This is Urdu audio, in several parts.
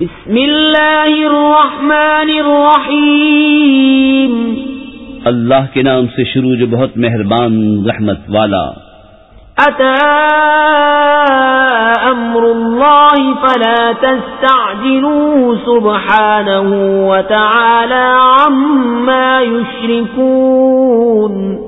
بسم اللہ الرحمن الرحیم۔ اللہ کے نام سے شروع جو بہت مہربان رحمت والا۔ اتا امر اللہ فلا تستعجلوه سبحانه وتعالى عما يشركون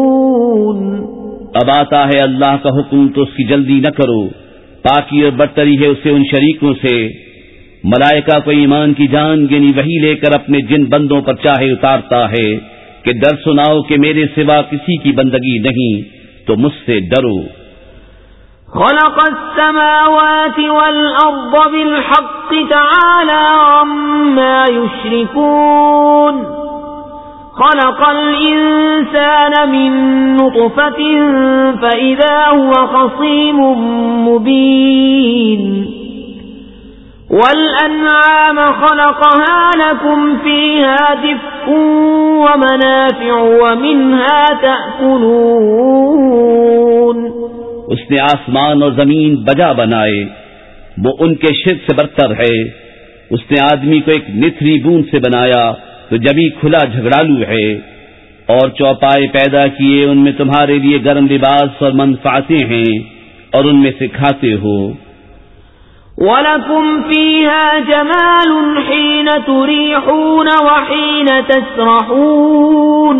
اب آتا ہے اللہ کا حکم تو اس کی جلدی نہ کرو، پاکی اور برتری ہے اسے ان شریکوں سے۔ ملائکہ کو ایمان کی جان گنی وہی لے کر اپنے جن بندوں پر چاہے اتارتا ہے کہ ڈر سناؤ کہ میرے سوا کسی کی بندگی نہیں، تو مجھ سے ڈرو۔ خلق السماوات والأرض بالحق تعالى عما يشركون۔ خلق الإنسان من نطفة فإذا هو خصيم مبين. والأنعام خلقها لكم فيها دفء ومنافع ومنها تأكلون. اس نے آسمان اور زمین بجا بنائے، وہ ان کے شرک سے برتر ہے۔ اس نے آدمی کو ایک نتری بوند سے بنایا تو جبھی کھلا جھگڑالو ہے اور چوپائے پیدا کیے ان میں تمہارے لیے گرم لباس اور منفاطیں ہیں اور ان میں سے کھاتے ہو۔ وَلَكُمْ فِيهَا جَمَالٌ حِينَ تُرِيحُونَ وَحِينَ تَسْرَحُونَ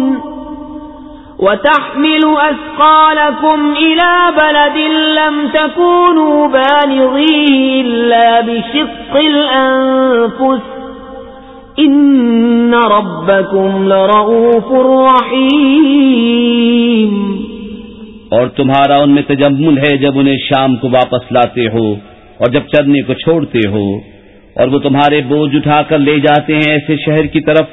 وَتَحْمِلُ أَثْقَالَكُمْ إِلَى بَلَدٍ لَمْ تَكُونُوا بَالِغِيهِ إِلَّا بِشِقِّ الْأَنفُسِ ان ربکم لرؤوف رحیم اور تمہارا ان میں تجمل ہے، جب انہیں شام کو واپس لاتے ہو اور جب چرنے کو چھوڑتے ہو، اور وہ تمہارے بوجھ اٹھا کر لے جاتے ہیں ایسے شہر کی طرف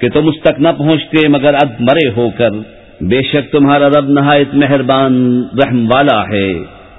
کہ تم اس تک نہ پہنچتے مگر اد مرے ہو کر۔ بے شک تمہارا رب نہایت مہربان، رحم والا ہے۔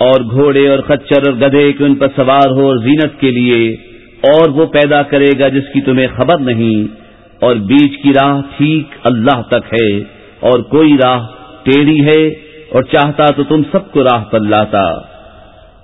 اور گھوڑے اور خچر اور گدھے کہ ان پر سوار ہو اور زینت کے لیے، اور وہ پیدا کرے گا جس کی تمہیں خبر نہیں۔ اور بیچ کی راہ ٹھیک اللہ تک ہے، اور کوئی راہ ٹیڑھی ہے، اور چاہتا تو تم سب کو راہ پر لاتا۔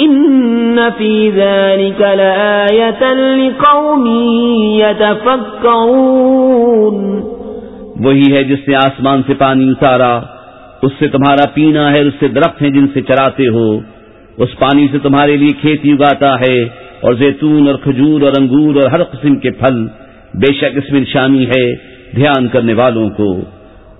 إن في ذلك لآية لقوم يتفكرون وہی ہے جس نے آسمان سے پانی اتارا، اس سے تمہارا پینا ہے اس سے درخت ہیں جن سے چراتے ہو۔ اس پانی سے تمہارے لیے کھیتی اگاتا ہے، اور زیتون اور کھجور اور انگور اور ہر قسم کے پھل، بے شک اس میں نشانی ہے، دھیان کرنے والوں کو۔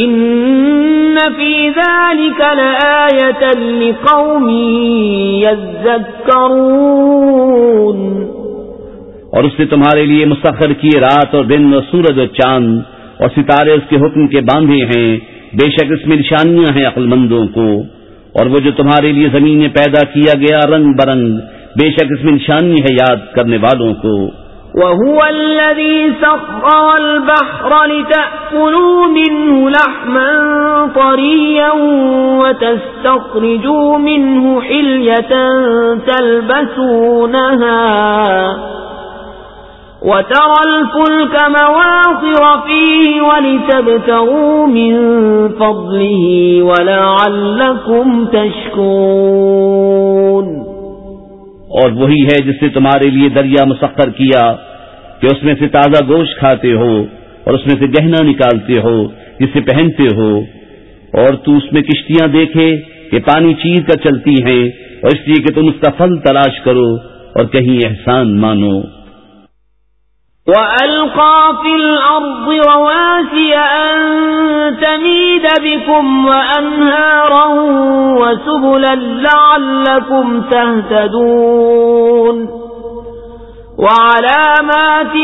إن في ذلك لآية لقوم يذكرون اور اس نے تمہارے لیے مسخر کیے رات اور دن اور سورج اور چاند، اور ستارے اس کے حکم کے باندھے ہیں۔ بے شک اس میں نشانیاں ہیں عقل مندوں کو۔ اور وہ جو تمہارے لیے زمین میں پیدا کیا گیا رنگ برنگ، بے شک اس میں نشانی ہے یاد کرنے والوں کو۔ وهو الذي سخر البحر لتأكلوا منه لحما طريا وتستخرجوا منه حلية تلبسونها وترى الفلك مواخر فيه ولتبتغوا من فضله ولعلكم تشكون اور وہی ہے جس نے تمہارے لیے دریا مسخر کیا کہ اس میں سے تازہ گوشت کھاتے ہو اور اس میں سے گہنا نکالتے ہو، جسے پہنتے ہو۔ اور تو اس میں کشتیاں دیکھے کہ پانی چیر کر چلتی ہیں، اور اس لیے کہ تم اس کا پھل تلاش کرو اور کہیں احسان مانو۔ وَأَلْقَى فِي الْأَرْضِ رَوَاسِيَ أَن تَمِيدَ بِكُمْ وَأَنْهَارًا وَسُبُلًا لَعَلَّكُمْ تَهْتَدُونَ وَعَلَامَاتٍ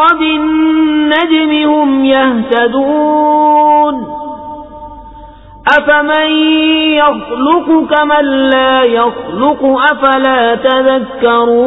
وَبِالنَّجْمِ هُمْ يَهْتَدُونَ أَفَمَن يَخْلُقُ كَمَن لَّا يَخْلُقُ أَفَلَا تَذَكَّرُونَ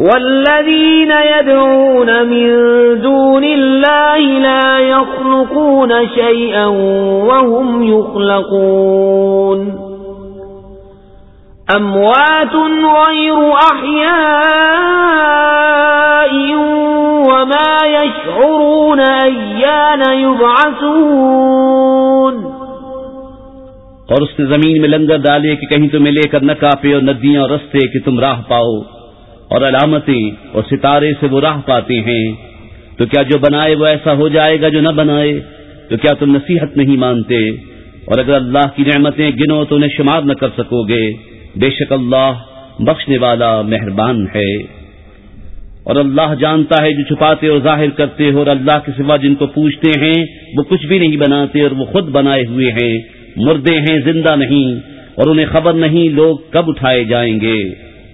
والذين يدعون من دون الله لا يخلقون شيئا وهم يخلقون أموات غير أحياء وما يشعرون أيان يبعثون اور اس نے زمین میں لنگر ڈالے کہ کہیں تمہیں لے کر نہ کاپے اور ندیاں اور رستے کہ تم راہ پاؤ. اور علامتیں اور ستارے سے وہ راہ پاتے ہیں۔ تو کیا جو بنائے وہ ایسا ہو جائے گا جو نہ بنائے؟ تو کیا تم نصیحت نہیں مانتے؟ اور اگر اللہ کی نعمتیں گنو تو انہیں شمار نہ کر سکو گے۔ بے شک اللہ بخشنے والا مہربان ہے۔ اور اللہ جانتا ہے جو چھپاتے اور ظاہر کرتے ہو اور اللہ کے سوا جن کو پوچھتے ہیں، وہ کچھ بھی نہیں بناتے اور وہ خود بنائے ہوئے ہیں۔ مردے ہیں، زندہ نہیں۔ اور انہیں خبر نہیں لوگ کب اٹھائے جائیں گے۔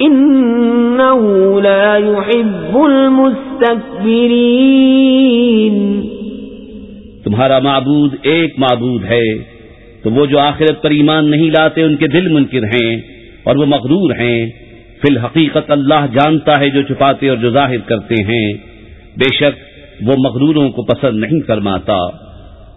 انہو لا يحب المستكبرین تمہارا معبود ایک معبود ہے، تو وہ جو آخرت پر ایمان نہیں لاتے ان کے دل منکر ہیں اور وہ مغرور ہیں۔ فی الحقیقت اللہ جانتا ہے جو چھپاتے اور جو ظاہر کرتے ہیں۔ بے شک وہ مغروروں کو پسند نہیں فرماتا۔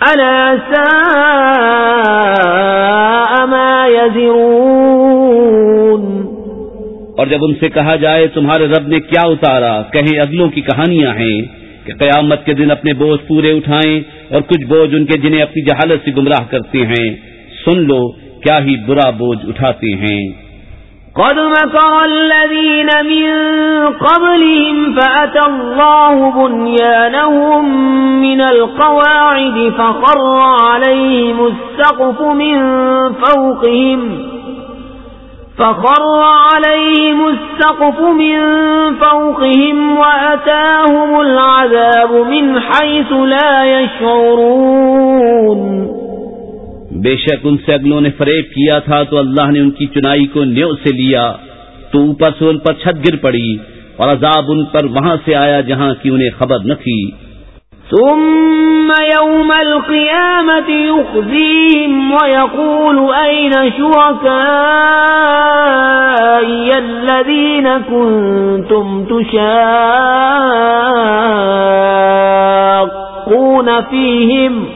ألا ساء ما يزرون؟ اور جب ان سے کہا جائے تمہارے رب نے کیا اتارا؟ کہیں اگلوں کی کہانیاں ہیں کہ قیامت کے دن اپنے بوجھ پورے اٹھائیں اور کچھ بوجھ ان کے جنہیں اپنی جہالت سے گمراہ کرتے ہیں۔ سن لو، کیا ہی برا بوجھ اٹھاتے ہیں۔ قد مكر الذين من قبلهم فأتى الله بنيانهم من القواعد فخر عليهم السقف من فوقهم فخر عليهم السقف من فوقهم وأتاهم العذاب من حيث لا يشعرون بے شک ان سے اگلوں نے فریب کیا تھا تو اللہ نے ان کی چنائی کو نیو سے لیا، تو اوپر سے ان پر چھت گر پڑی اور عذاب ان پر وہاں سے آیا جہاں کی انہیں خبر نہ تھی۔ ثم يوم القيامة يخزيهم ويقول أين شركائي الذين كنتم تشاقون فيهم؟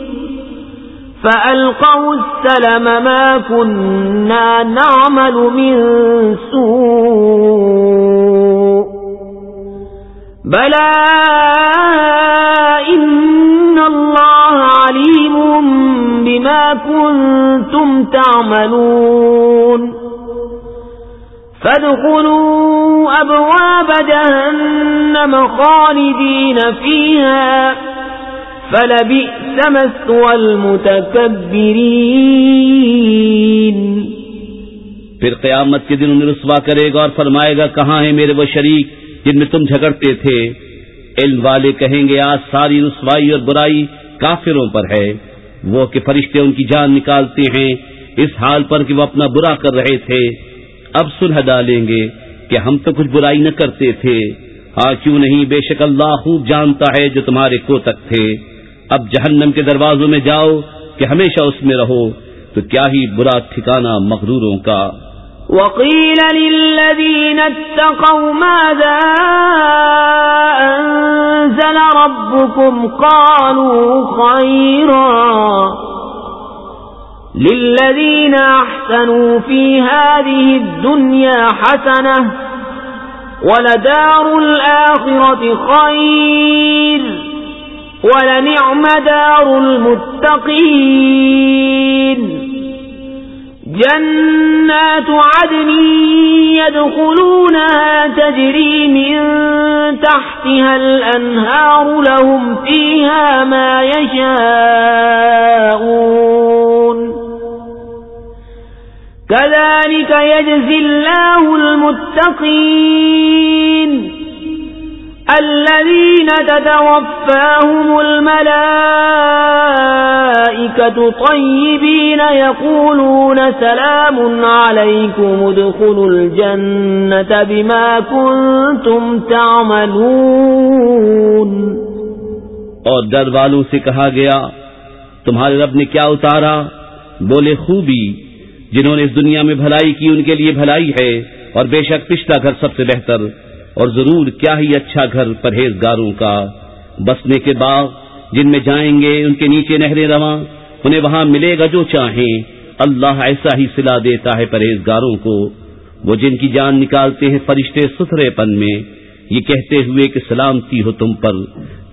فألقوا السلم ما كنا نعمل من سوء بلى إن الله عليم بما كنتم تعملون فادخلوا أبواب جهنم خالدين فيها فلبئس مسوى المتكبرين. پھر قیامت کے دن انہیں رسوا کرے گا اور فرمائے گا، کہاں ہیں میرے وہ شریک جن میں تم جھگڑتے تھے؟ علم والے کہیں گے، آج ساری رسوائی اور برائی کافروں پر ہے۔ وہ کہ فرشتے ان کی جان نکالتے ہیں، اس حال پر کہ وہ اپنا برا کر رہے تھے۔ اب سلح ڈالیں گے کہ ہم تو کچھ برائی نہ کرتے تھے۔ ہاں کیوں نہیں؟ بے شک اللہ خوب جانتا ہے جو تمہارے کو تک تھے۔ اب جہنم کے دروازوں میں جاؤ کہ ہمیشہ اس میں رہو، تو کیا ہی برا ٹھکانہ مغروروں کا؟ وقيل للذين اتقوا ماذا أنزل ربكم؟ قالوا خيرا للذين أحسنوا في هذه الدنيا حسنة ولدار الآخرة خير ولنعم دار المتقين. جنات عدن يدخلونها تجري من تحتها الأنهار لهم فيها ما يشاءون. كذلك يجزي الله المتقين. الذين تتوفاهم الملائكة طيبين يقولون سلام عليكم ادخلوا الجنة بما كنتم تعملون اور در والوں سے کہا گیا، تمہارے رب نے کیا اتارا؟ بولے، خوبی، جنہوں نے اس دنیا میں بھلائی کی ان کے لیے بھلائی ہے اور بے شک پچھلا گھر سب سے بہتر۔ اور ضرور کیا ہی اچھا گھر پرہیزگاروں کا۔ بسنے کے باغ، جن میں جائیں گے ان کے نیچے نہریں رواں، انہیں وہاں ملے گا جو چاہیں۔ اللہ ایسا ہی سلا دیتا ہے پرہیزگاروں کو۔ وہ جن کی جان نکالتے ہیں فرشتے ستھرے پن میں، یہ کہتے ہوئے کہ سلامتی ہو تم پر،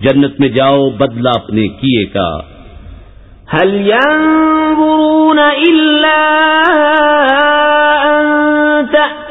جنت میں جاؤ بدلہ اپنے کیے کا۔ هل ينظرون إلا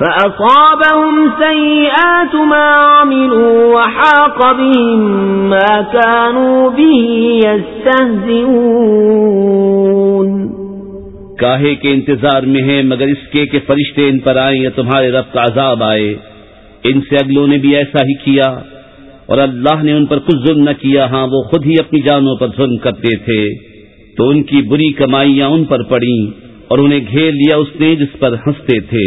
فأصابهم سيئات ما عملوا وحاق بهم ما كانوا به يستهزئون کاہے کے انتظار میں ہیں، مگر اس کے کہ فرشتے ان پر آئیں یا تمہارے رب کا عذاب آئے۔ ان سے اگلوں نے بھی ایسا ہی کیا، اور اللہ نے ان پر کچھ ظلم نہ کیا۔ ہاں وہ خود ہی اپنی جانوں پر ظلم کرتے تھے۔ تو ان کی بری کمائیاں ان پر پڑیں، اور انہیں گھیر لیا اس نے جس پر ہنستے تھے۔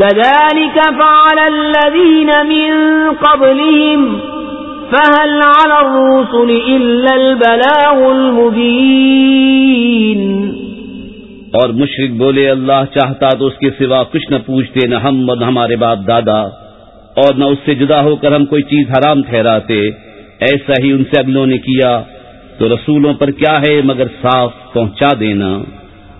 كذلك فعل الذين من قبلهم، فهل على الرسل إلا البلاغ المبين؟ اور مشرق بولے، اللہ چاہتا تو اس کے سوا کچھ نہ پوچھتے، نہ ہم اور نہ ہمارے باپ دادا، اور نہ اس سے جدا ہو کر ہم کوئی چیز حرام ٹھہراتے، ایسا ہی ان سے اگلوں نے کیا تو رسولوں پر کیا ہے مگر صاف پہنچا دینا۔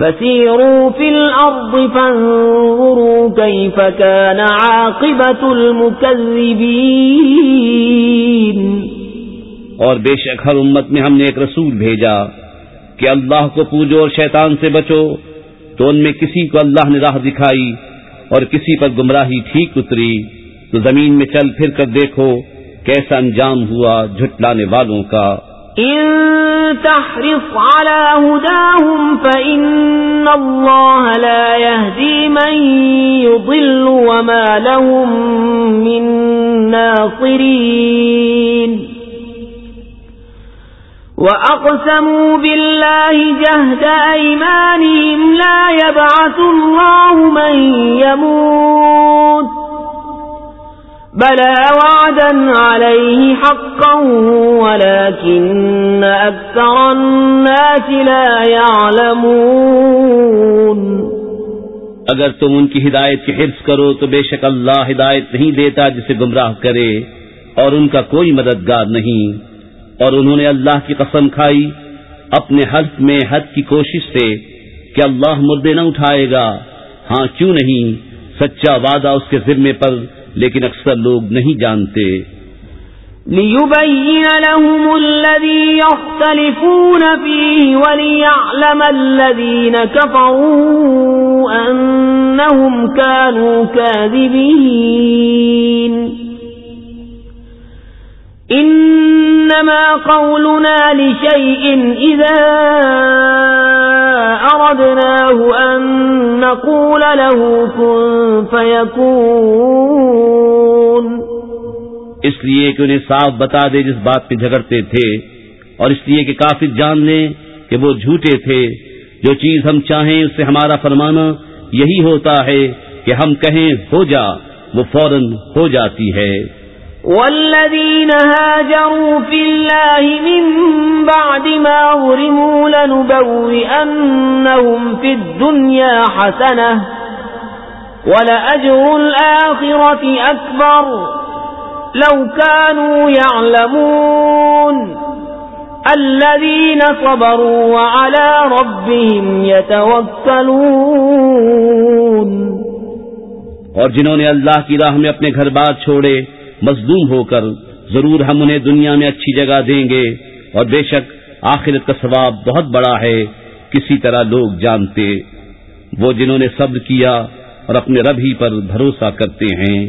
فسيروا في الأرض فانظروا كيف كان عاقبة المكذبين. اور بے شک ہر امت میں ہم نے ایک رسول بھیجا کہ اللہ کو پوجو اور شیطان سے بچو، تو ان میں کسی کو اللہ نے راہ دکھائی اور کسی پر گمراہی ٹھیک اتری، تو زمین میں چل پھر کر دیکھو کیسا انجام ہوا جھٹلانے والوں کا۔ إن تحرص على هداهم فإن الله لا يهدي من يضل وما لهم من ناصرين. وأقسموا بالله جهد أيمانهم لا يبعث الله من يموت. بلى وعدا عليه حقا ولكن أكثر الناس لا يعلمون. اگر تم ان کی ہدایت کی حفظ کرو تو بے شک اللہ ہدایت نہیں دیتا جسے گمراہ کرے اور ان کا کوئی مددگار نہیں۔ اور انہوں نے اللہ کی قسم کھائی اپنے حلف میں حد کی کوشش سے کہ اللہ مردے نہ اٹھائے گا۔ ہاں کیوں نہیں؟ سچا وعدہ اس کے ذمے پر لیکن اکثر لوگ نہیں جانتے۔ ليبين لهم الذي يختلفون فيه وليعلم الذين كفروا أنهم كانوا كاذبين إنما قولنا لشيء إذا أردناه أن نقول له كن فيكون. اس لیے کہ انہیں صاف بتا دے جس بات پہ جھگڑتے تھے اور اس لیے کہ کافی جان لیں کہ وہ جھوٹے تھے۔ جو چیز ہم چاہیں اس سے ہمارا فرمانا یہی ہوتا ہے کہ ہم کہیں ہو جا، وہ فوراً ہو جاتی ہے۔ والذين هاجروا في الله من بعد ما غرموا لنبوئنهم في الدنيا حسنة ولأجر الآخرة أكبر لو كانوا يعلمون الذين صبروا وعلى ربهم يتوكلون اور جنہوں نے اللہ کی راہ میں اپنے گھر بار چھوڑے مظلوم ہو کر ضرور ہم انہیں دنیا میں اچھی جگہ دیں گے اور بے شک آخرت کا ثواب بہت بڑا ہے، کسی طرح لوگ جانتے وہ جنہوں نے صبر کیا اور اپنے رب ہی پر بھروسہ کرتے ہیں۔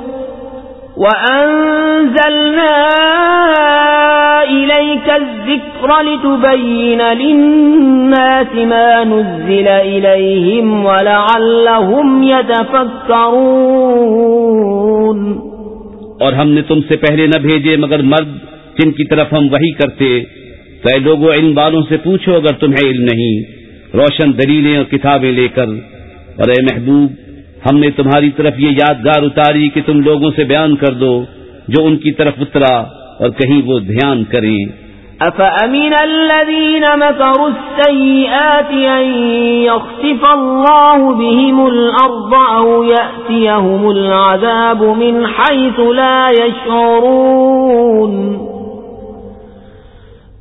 وأنزلنا إليك الذكر لتبين للناس ما نزل إليهم ولعلهم يتفكرون اور ہم نے تم سے پہلے نہ بھیجے مگر مرد جن کی طرف ہم وہی کرتے تو اے لوگوں ان والوں سے پوچھو اگر تمہیں علم نہیں، روشن دلیلیں اور کتابیں لے کر، اور اے محبوب ہم نے تمہاری طرف یہ یادگار اتاری کہ تم لوگوں سے بیان کر دو جو ان کی طرف اترا اور کہیں وہ دھیان کریں۔ أفأمن الذين مكروا السيئات أن يخسف الله بهم الأرض أو يأتيهم العذاب من حيث لا يشعرون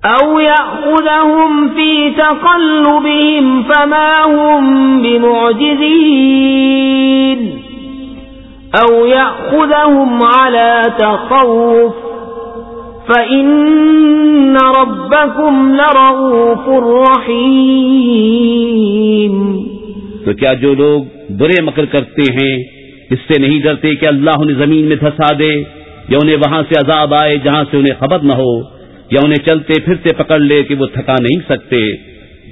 أو يأخذهم في تقلبهم فما هم بمعجزين. أو يأخذهم على تخوف فإن ربكم لرؤوف رحيم. تو کیا جو لوگ برے مکر کرتے ہیں، اس سے نہیں ڈرتے کہ اللہ انہیں زمین میں دھسا دے یا انہیں وہاں سے عذاب آئے جہاں سے انہیں خبر نہ ہو۔ یا انہیں چلتے پھرتے پکڑ لے کہ وہ تھکا نہیں سکتے،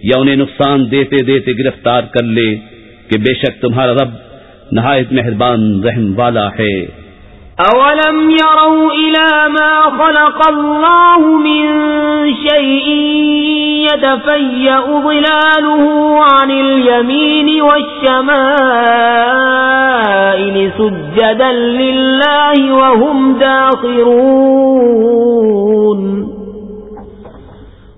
یا انہیں نقصان دیتے دیتے گرفتار کر لے کہ بے شک تمہارا رب نہایت مہربان رحم والا ہے۔ اولم يروا الى ما خلق الله من شيء يتفيأ ظلاله عن اليمين والشمائل سجدا لله وهم داخرون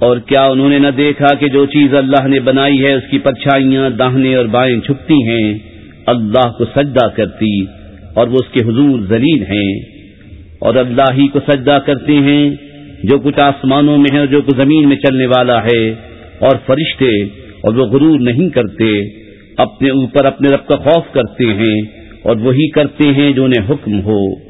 اور کیا انہوں نے نہ دیکھا کہ جو چیز اللہ نے بنائی ہے اس کی پرچھائیاں، داہنے اور بائیں چھپتی ہیں، اللہ کو سجدہ کرتی اور وہ اس کے حضور ذلیل ہیں۔ اور اللہ ہی کو سجدہ کرتے ہیں جو کچھ آسمانوں میں ہے اور جو کچھ زمین میں چلنے والا ہے۔ اور فرشتے اور وہ غرور نہیں کرتے، اپنے اوپر اپنے رب کا خوف کرتے ہیں اور وہی کرتے ہیں جو انہیں حکم ہو۔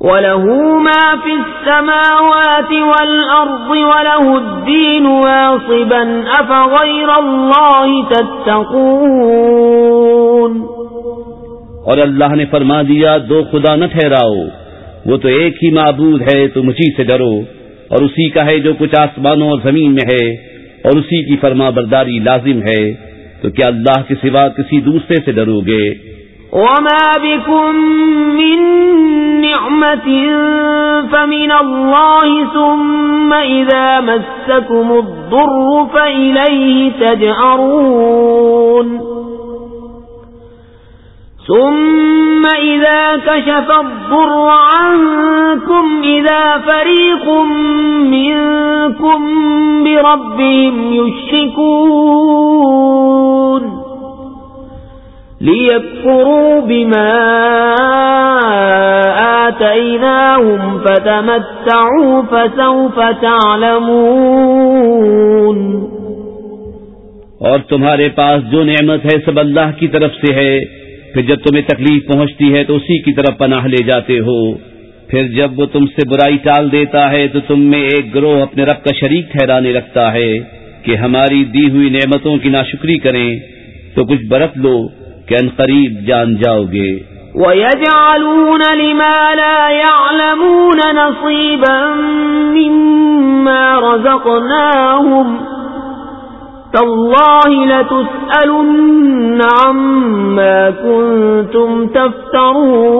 وله ما في السماوات والأرض وله الدين واصبا أفغير الله تتقون اور اللہ نے فرما دیا، دو خدا نہ ٹھہراؤ۔ وہ تو ایک ہی معبود ہے، تم اسی سے ڈرو۔ اور اسی کا ہے جو کچھ آسمانوں اور زمین میں ہے، اور اسی کی فرما برداری لازم ہے۔ تو کیا اللہ کے سوا کسی دوسرے سے ڈرو گے؟ وما بكم من نعمة فمن الله ثم إذا مسكم الضر فإليه تجأرون ثم إذا كشف الضر عنكم إذا فريق منكم بربهم يشركون ليكفروا بما آتيناهم فتمتعوا فسوف تعلمون اور تمہارے پاس جو نعمت ہے سب اللہ کی طرف سے ہے۔ پھر جب تمہیں تکلیف پہنچتی ہے تو اسی کی طرف پناہ لے جاتے ہو۔ پھر جب وہ تم سے برائی ٹال دیتا ہے تو تم میں ایک گروہ اپنے رب کا شریک ٹھہرانے لگتا ہے کہ ہماری دی ہوئی نعمتوں کی ناشکری کریں۔ تو کچھ برت لو۔ کہ ان قریب جان جاؤ گے۔ وَيَجْعَلُونَ لِمَا لَا يَعْلَمُونَ نَصِيبًا مِّمَّا رَزَقْنَاهُمْ تَاللَّهِ لَتُسْأَلُنَّ عَمَّا كُنتُمْ تَفْتَرُونَ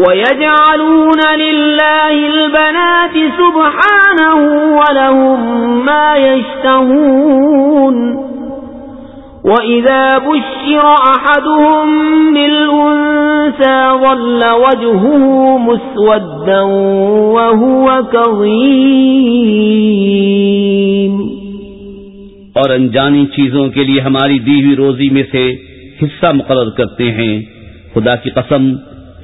وَيَجْعَلُونَ لِلَّهِ الْبَنَاتِ سُبْحَانَهُ وَلَهُم مَّا يَشْتَهُونَ وَإِذَا بُشِّرَ أَحَدُهُم بِالْأُنثَىٰ ظَلَّ وَجْهُهُ مُسْوَدًّا وَهُوَ كَظِيمٌ اور انجانی چیزوں کے لیے ہماری دی ہوئی روزی میں سے حصہ مقرر کرتے ہیں۔ خدا کی قسم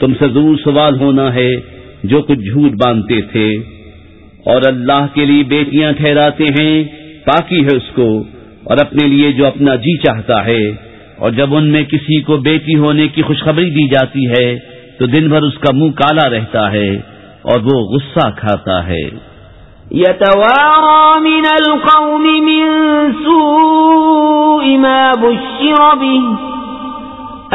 تم سے ضرور سوال ہونا ہے جو کچھ جھوٹ باندھتے تھے۔ اور اللہ کے لیے بیٹیاں ٹھہراتے ہیں پاکی ہے اس کو، اور اپنے لیے جو اپنا جی چاہتا ہے۔ اور جب ان میں کسی کو بیٹی ہونے کی خوشخبری دی جاتی ہے، تو دن بھر اس کا منہ کالا رہتا ہے اور وہ غصہ کھاتا ہے۔ يتوارى من القوم من سوء ما بشر به۔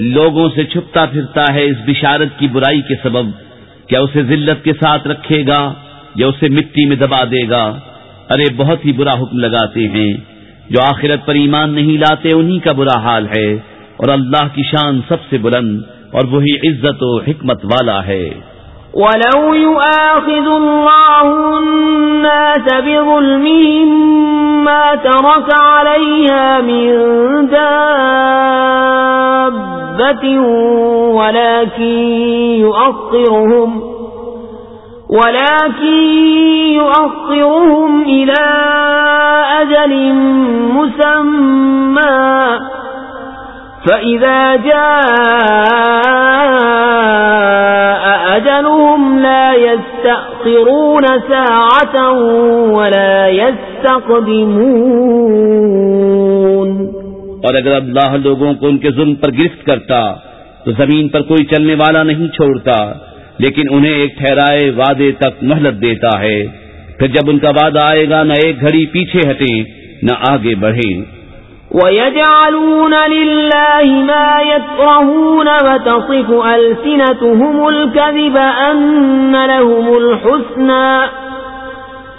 لوگوں سے چھپتا پھرتا ہے اس بشارت کی برائی کے سبب۔ کیا اسے ذلت کے ساتھ رکھے گا یا اسے مٹی میں دبا دے گا؟ ارے، بہت ہی برا حکم لگاتے ہیں۔ جو آخرت پر ایمان نہیں لاتے، انہی کا برا حال ہے۔ اور اللہ کی شان سب سے بلند اور وہی عزت و حکمت والا ہے۔ وَلَوْ يُؤَاخِذُ اللَّهُ النَّاسَ بِظُلْمِهِمْ مَا تَرَكَ عَلَيْهَا مِن دَابَّةٍ وَلَكِن يُؤَخِّرُهُمْ ولكن يؤخرهم إلى أجل مسمى. فإذا جاء أجلهم لا يستأخرون ساعة ولا يستقدمون. اور اگر اللہ لوگوں کو ان کے ظلم پر گرفت کرتا، تو زمین پر کوئی چلنے والا نہیں چھوڑتا، لیکن انہیں ایک ٹھہرائے وعدے تک مہلت دیتا ہے۔ پھر جب ان کا وعدہ آئے گا، نہ ایک گھڑی پیچھے ہٹیں، نہ آگے بڑھیں۔ وَيَجْعَلُونَ لِلَّهِ مَا يَكْرَهُونَ وَتَصِفُ أَلْسِنَتُهُمُ الْكَذِبَ أَنَّ لَهُمُ الْحُسْنَى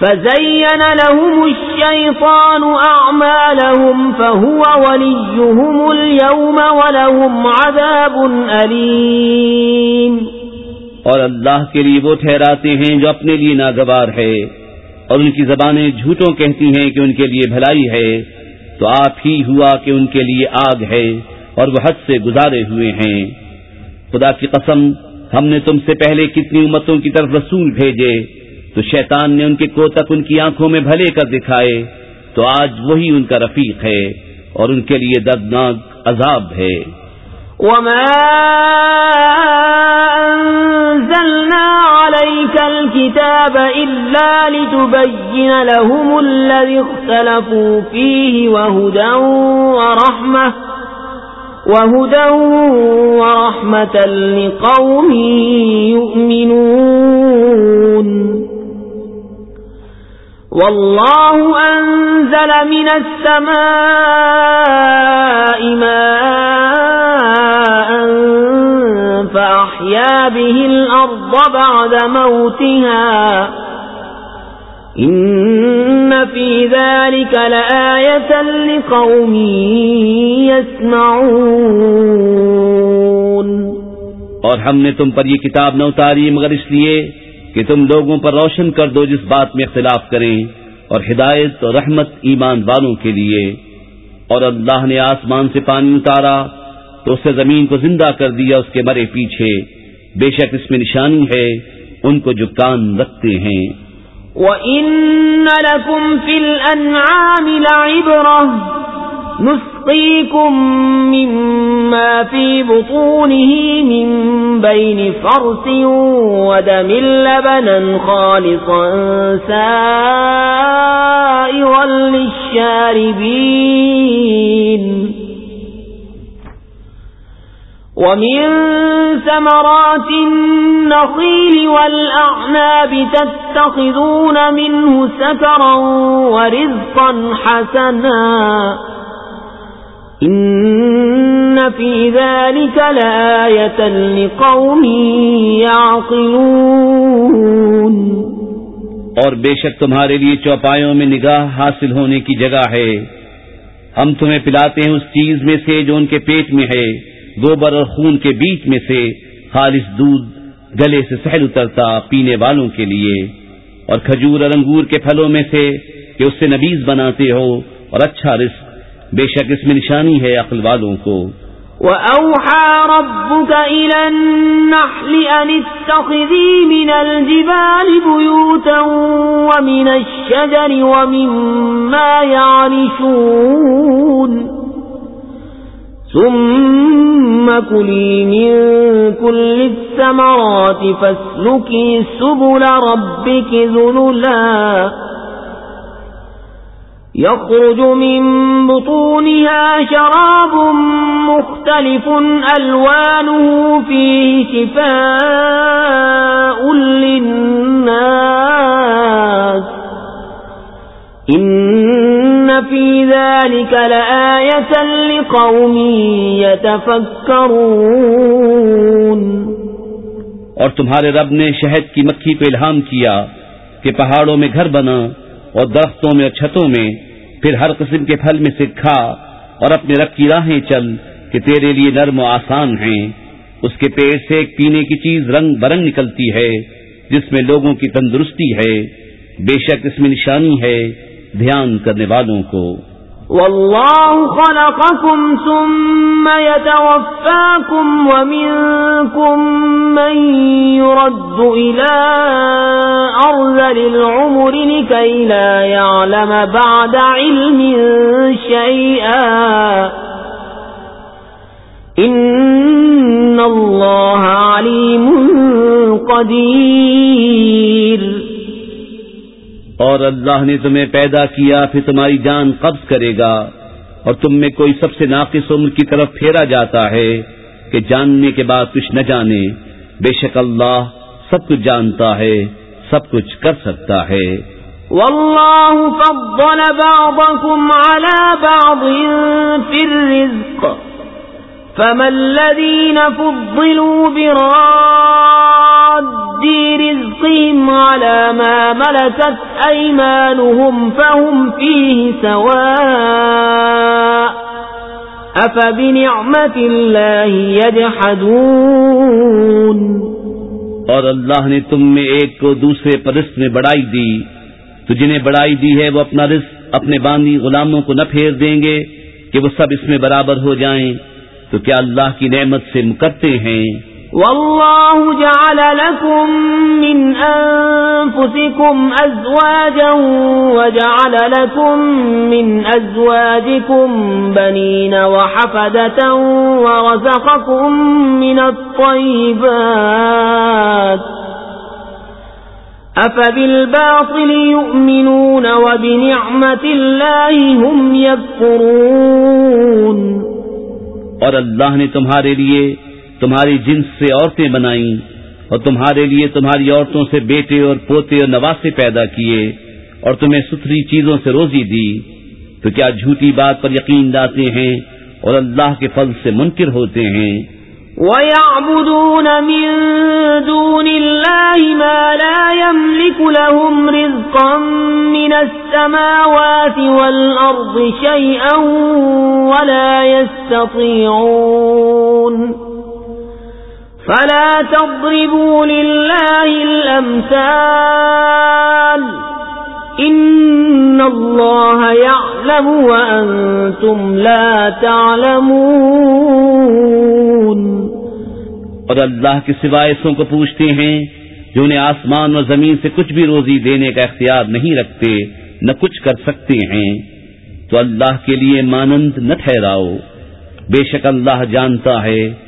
فزين لهم الشيطان أعمالهم فهو وليهم اليوم ولهم عذاب أليم اور اللہ کے لیے وہ ٹھہراتے ہیں جو اپنے لیے ناگوار ہے، اور ان کی زبانیں جھوٹوں کہتی ہیں کہ ان کے لیے بھلائی ہے، تو آپ ہی ہوا کہ ان کے لیے آگ ہے اور وہ حد سے گزارے ہوئے ہیں۔ خدا کی قسم، ہم نے تم سے پہلے کتنی امتوں کی طرف رسول بھیجے تو شیطان نے ان کے کوتک ان کی آنکھوں میں بھلے کر دکھائے، تو آج وہی ان کا رفیق ہے اور ان کے لیے دردناک عذاب ہے۔ وما أنزلنا عليك الكتاب إلا لتبين لهم الذي اختلفوا فيه وهدى ورحمة وهدى ورحمة لقوم يؤمنون والله أنزل من السماء ماء فأحيا به الأرض بعد موتها. إن في ذلك لآية لقوم يسمعون. اور ہم نے تم پر یہ کتاب نہ اتاری، مگر اس لیے کہ تم لوگوں پر روشن کر دو جس بات میں اختلاف کریں اور ہدایت اور رحمت ایمان والوں کے لیے۔ اور اللہ نے آسمان سے پانی اتارا تو اس سے زمین کو زندہ کر دیا، اس کے مرے پیچھے۔ بے شک اس میں نشانی ہے، ان کو جو کان رکھتے ہیں۔ وَإِنَّ لَكُمْ فِي الْأَنْعَامِ لَعِبْرَةً۔ نسقيكم مما في بطونه من بين فرس ودم لبنا خالصا سائرا للشاربين. ومن ثمرات النخيل والأعناب تتخذون منه سكرا ورزقا حسنا. ان فی ذلك لآیتا لقوم یعقلون اور بے شک تمہارے لیے چوپایوں میں نگاہ حاصل ہونے کی جگہ ہے۔ ہم تمہیں پلاتے ہیں اس چیز میں سے جو ان کے پیٹ میں ہے، گوبر اور خون کے بیچ میں سے، خالص دودھ، گلے سے سہل اترتا پینے والوں کے لیے۔ اور کھجور اور انگور کے پھلوں میں سے کہ اس سے نبیز بناتے ہو اور اچھا رزق بے شک اس میں نشانی ہے عقل والوں کو۔ وأوحى ربك إلى النحل أن اتخذي من الجبال بيوتا ومن الشجر ومما يعرشون۔ ثم كلي من كل الثمرات فاسلكي سبل ربك ذللا۔ يخرج من بطونها شراب مختلف ألوانه فيه شفاء للناس. إن في ذلك لآية لقوم يتفكرون. اور تمہارے رب نے شہد کی مکھی کو الہام کیا کہ پہاڑوں میں گھر بنا اور درختوں میں اور چھتوں میں پھر ہر قسم کے پھل میں سے کھا اور اپنے رب کی راہیں چل کہ تیرے لیے نرم و آسان ہیں۔ اس کے پیڑ سے ایک پینے کی چیز رنگ برنگ نکلتی ہے، جس میں لوگوں کی تندرستی ہے۔ بے شک اس میں نشانی ہے دھیان کرنے والوں کو۔ والله خلقكم ثم يتوفاكم ومنكم من يرد إلى أرذل العمر لكي لا يعلم بعد علم شيئا. إن الله عليم قدير. اور اللہ نے تمہیں پیدا کیا، پھر تمہاری جان قبض کرے گا، اور تم میں کوئی سب سے ناقص عمر کی طرف پھیرا جاتا ہے کہ جاننے کے بعد کچھ نہ جانے۔ بے شک اللہ سب کچھ جانتا ہے، سب کچھ کر سکتا ہے۔ والله فضل بعضكم على بعض في الرزق۔ فما الذين فضلوا براد رزقهم على ما ملكت أيمانهم فهم فيه سواء أفبنعمة الله يجحدون اور اللہ نے تم میں ایک کو دوسرے پر رزق میں بڑائی دی۔ تو جنہیں بڑائی دی ہے وہ اپنا رزق اپنے باندھی غلاموں کو نہ پھیر دیں گے کہ وہ سب اس میں برابر ہو جائیں۔ تو کیا اللہ کی نعمت سے مکرتے ہیں؟ والله جعل لكم من أنفسكم أزواجا وجعل لكم من أزواجكم بنين وحفدة ورزقكم من الطيبات أفبالباطل يؤمنون وبنعمة الله هم يكفرون اور اللہ نے تمہارے لیے تمہاری جنس سے عورتیں بنائیں اور تمہارے لیے تمہاری عورتوں سے بیٹے اور پوتے اور نواسے پیدا کیے اور تمہیں ستھری چیزوں سے روزی دی، تو کیا جھوٹی بات پر یقین لاتے ہیں اور اللہ کے فضل سے منکر ہوتے ہیں؟ وَيَعْبُدُونَ مِن دُونِ اللَّهِ مَا لَا يَمْلِكُ لَهُمْ رِزْقًا مِنَ السَّمَاوَاتِ وَالْأَرْضِ شَيْئًا وَلَا يَسْتَطِيعُونَ فلا تضربوا لله الأمثال. إن الله يعلم وأنتم لا تعلمون. اور اللہ کے سوائے سوں کو پوچھتے ہیں، جو انہیں آسمان اور زمین سے کچھ بھی روزی دینے کا اختیار نہیں رکھتے، نہ کچھ کر سکتے ہیں۔ تو اللہ کے لیے مانند نہ ٹھہراؤ۔ بے شک اللہ جانتا ہے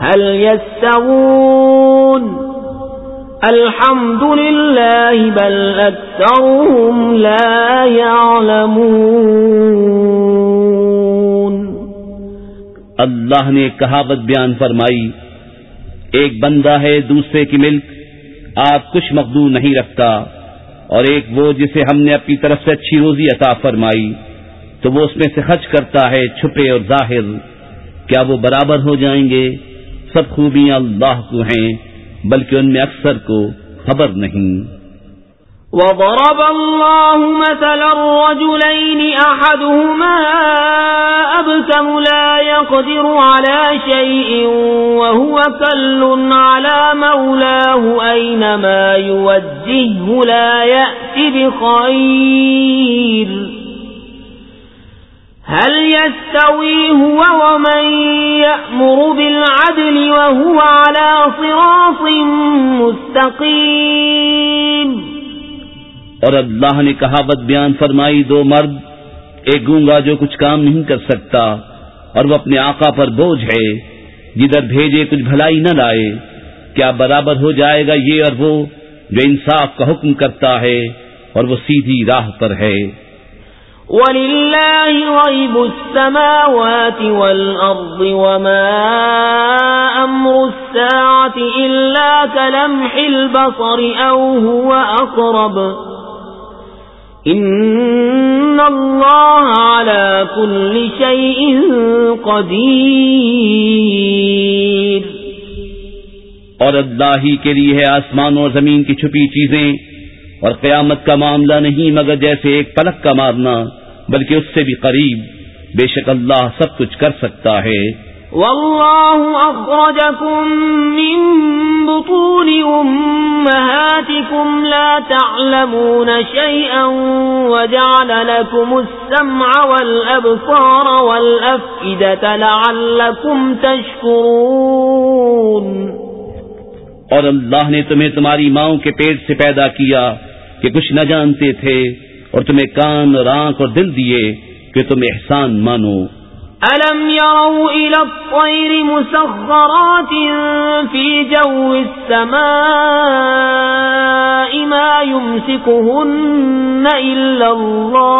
هل يستوون؟ الحمد لله بل أكثرهم لا يعلمون. اللہ نے کہاوت بیان فرمائی، ایک بندہ ہے دوسرے کی ملک، آپ کچھ مقدور نہیں رکھتا، اور ایک وہ جسے ہم نے اپنی طرف سے اچھی روزی عطا فرمائی، تو وہ اس میں سے خرچ کرتا ہے چھپے اور ظاہر، کیا وہ برابر ہو جائیں گے؟ سب خوبیاں اللہ کو ہیں، بلکہ ان میں اکثر کو خبر نہیں۔ وضرب الله مثلا الرجلين أحدهما أبكم لا يقدر على شيء وهو كل على مولاه أينما يوجهه لا يأتي بخير۔ هل يستوي هو ومن يأمر بالعدل وهو على صراط مستقيم۔ اور اللہ نے کہاوت بیان فرمائی دو مرد، ایک گونگا جو کچھ کام نہیں کر سکتا اور وہ اپنے آقا پر بوجھ ہے، جدھر بھیجے کچھ بھلائی نہ لائے۔ کیا برابر ہو جائے گا یہ اور وہ جو انصاف کا حکم کرتا ہے اور وہ سیدھی راہ پر ہے؟ وَلِلَّهِ غَيْبُ السَّمَاوَاتِ وَالْأَرْضِ وَمَا أَمْرُ السَّاعَةِ إِلَّا كَلَمْحِ الْبَصَرِ أَوْ هُوَ أَقْرَبُ ان اللہ على كل شيء قدیر اور اللہ ہی کے لیے ہے آسمان اور زمین کی چھپی چیزیں اور قیامت کا معاملہ نہیں مگر جیسے ایک پلک کا مارنا، بلکہ اس سے بھی قریب بے شک اللہ سب کچھ کر سکتا ہے۔ والله أخرجكم من بطون أمهاتكم لا تعلمون شيئا وجعل لكم السمع والأبصار والأفئدة لعلكم تشكرون اور اللہ نے تمہیں تمہاری ماؤں کے پیٹ سے پیدا کیا کہ کچھ نہ جانتے تھے اور تمہیں کان اور آنکھ اور دل دیے کہ تم احسان مانو۔ ألم يروا إلى الطير مسخرات في جو السماء ما يمسكهن إلا الله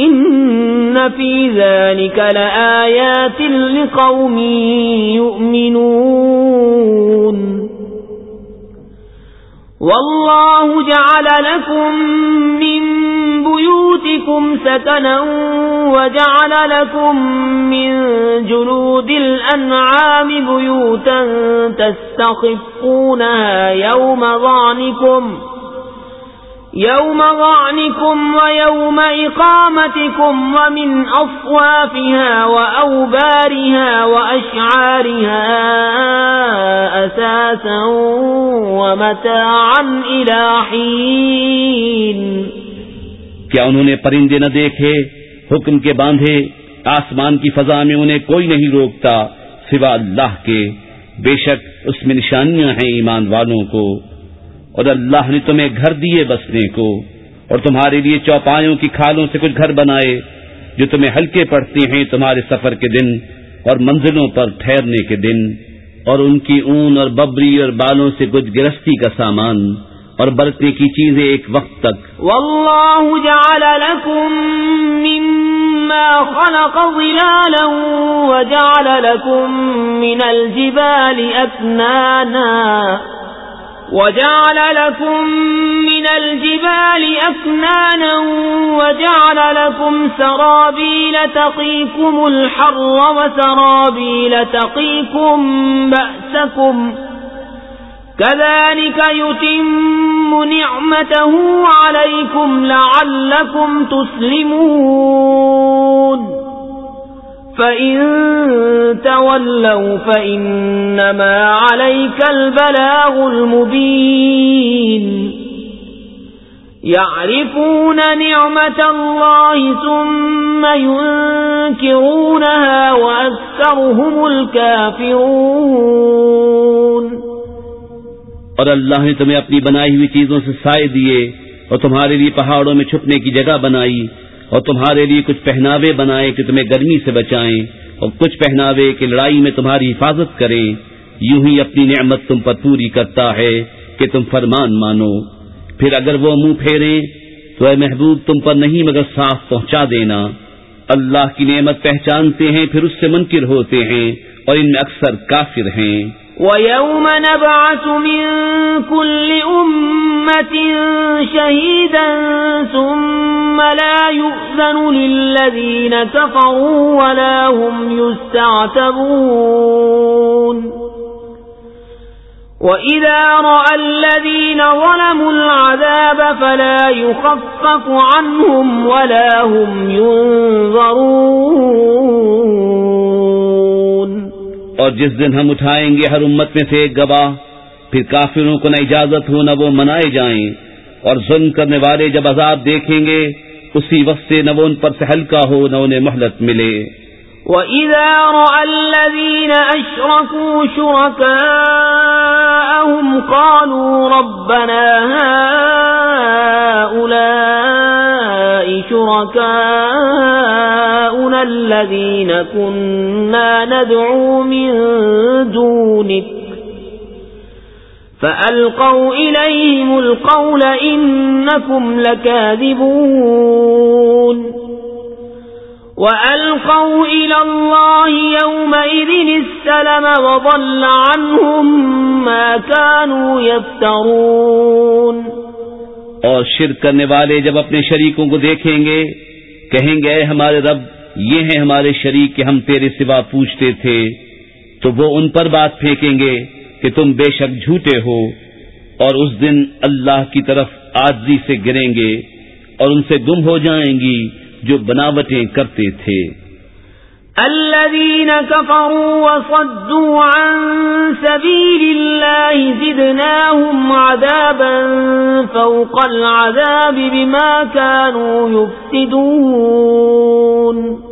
إن في ذلك لآيات لقوم يؤمنون والله جعل لكم من بيوتكم سكنا وجعل لكم من جلود الأنعام بيوتا تستخفونها يوم ظعنكم يوم ظعنكم ويوم إقامتكم ومن أصوافها وأوبارها وأشعارها أساسا ومتاعا إلى حين. کیا انہوں نے پرندے نہ دیکھے، حکم کے باندھے، آسمان کی فضا میں انہیں کوئی نہیں روکتا سوا اللہ کے؟ بے شک اس میں نشانیاں ہیں ایمان والوں کو۔ اور اللہ نے تمہیں گھر دیے بسنے کو اور تمہارے لیے چوپایوں کی کھالوں سے کچھ گھر بنائے جو تمہیں ہلکے پڑتے ہیں تمہارے سفر کے دن اور منزلوں پر ٹھہرنے کے دن اور ان کی اون اور ببری اور بالوں سے کچھ گرستی کا سامان اور برتنے کی چیزیں ایک وقت تک۔ واللہ جعل لکم مما خلق ظلالا وجعل لکم من الجبال اکنانا۔ وجعل لكم من الجبال أكنانا وجعل لكم سرابيل تقيكم الحر وسرابيل تقيكم بأسكم كذلك يتم نعمته عليكم لعلكم تسلمون فَإِن تَوَلَّوْا فَإِنَّمَا عَلَيْكَ الْبَلَاغُ الْمُبِينُ يَعْرِفُونَ نِعْمَةَ اللَّهِ ثُمَّ يُنكِرُونَهَا وَأَكْثَرُهُمُ الْكَافِرُونَ اور اللہ نے تمہیں اپنی بنائی ہوئی چیزوں سے سائے دیے اور تمہارے لیے پہاڑوں میں چھپنے کی جگہ بنائی۔ اور تمہارے لیے کچھ پہناوے بنائے کہ تمہیں گرمی سے بچائیں اور کچھ پہناوے کہ لڑائی میں تمہاری حفاظت کریں۔ یوں ہی اپنی نعمت تم پر پوری کرتا ہے کہ تم فرمان مانو۔ پھر اگر وہ منہ پھیرے تو اے محبوب تم پر نہیں مگر صاف پہنچا دینا۔ اللہ کی نعمت پہچانتے ہیں، پھر اس سے منکر ہوتے ہیں اور ان میں اکثر کافر ہیں۔ وَيَوْمَ نَبْعَثُ مِن كُلِّ أُمَّةٍ أمة شهيدا ثم لا يؤذن للذين كفروا ولا هم يستعتبون وإذا رأى الذين ظلموا العذاب فلا يخفف عنهم ولا هم ينظرون اور جس دن ہم اٹھائیں گے ہر امت میں سے ایک گواہ، پھر کافروں کو نہ اجازت ہو نہ وہ منائے جائیں۔ اور ظلم کرنے والے جب عذاب دیکھیں گے، اسی وقت سے نہ وہ ان پر سے ہلکا ہو نہ انہیں مہلت ملے۔ وَإِذَا رَأَى الَّذِينَ أَشْرَكُوا شُرَكَاءَهُمْ قَالُوا رَبَّنَا هَؤُلَاءِ شُرَكَاؤُنَا الَّذِينَ كُنَّا نَدْعُو مِن دُونِكَ فألقوا إليهم القول إنكم لكاذبون وألقوا إلى الله يومئذ السلم وضل عنهم ما كانوا يفترون اور شرک کرنے والے جب اپنے شریکوں کو دیکھیں گے، کہیں گے، اے ہمارے رب، یہ ہیں ہمارے شریک کہ ہم تیرے سوا پوچھتے تھے، تو وہ ان پر بات پھینکیں گے کہ تم بے شک جھوٹے ہو، اور اس دن اللہ کی طرف آجزی سے گریں گے، اور ان سے گم ہو جائیں گی۔ جو بناوٹیں کرتے تھے۔ الذين كفروا وصدوا عن سبيل الله زدناهم عذابا فوق العذاب بما كانوا يفسدون.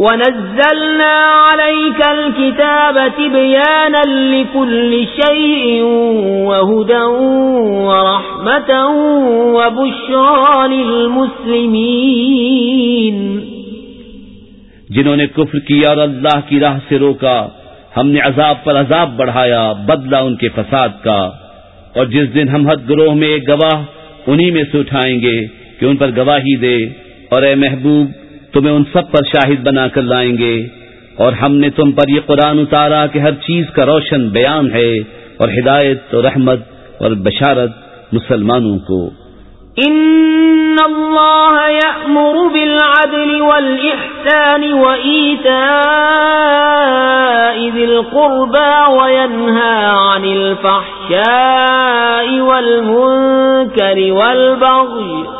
ونزلنا عليك الكتاب تبيانا لكل شيء وهدى ورحمة وبشرى للمسلمين جنہوں نے کفر کیا اور اللہ کی راہ سے روکا، ہم نے عذاب پر عذاب بڑھایا، بدلہ ان کے فساد کا۔ اور جس دن ہم حد گروہ میں ایک گواہ، انہی میں سے اٹھائیں گے کہ ان پر گواہی دے۔ اور اے محبوب تمہیں ان سب پر شاہد بنا کر لائیں گے اور ہم نے تم پر یہ قرآن اتارا کہ ہر چیز کا روشن بیان ہے اور ہدایت اور رحمت اور بشارت مسلمانوں کو۔ ان اللہ یأمر بالعدل والإحسان وإیتاء ذی القربى وینہا عن الفحشاء والمنکر والبغی۔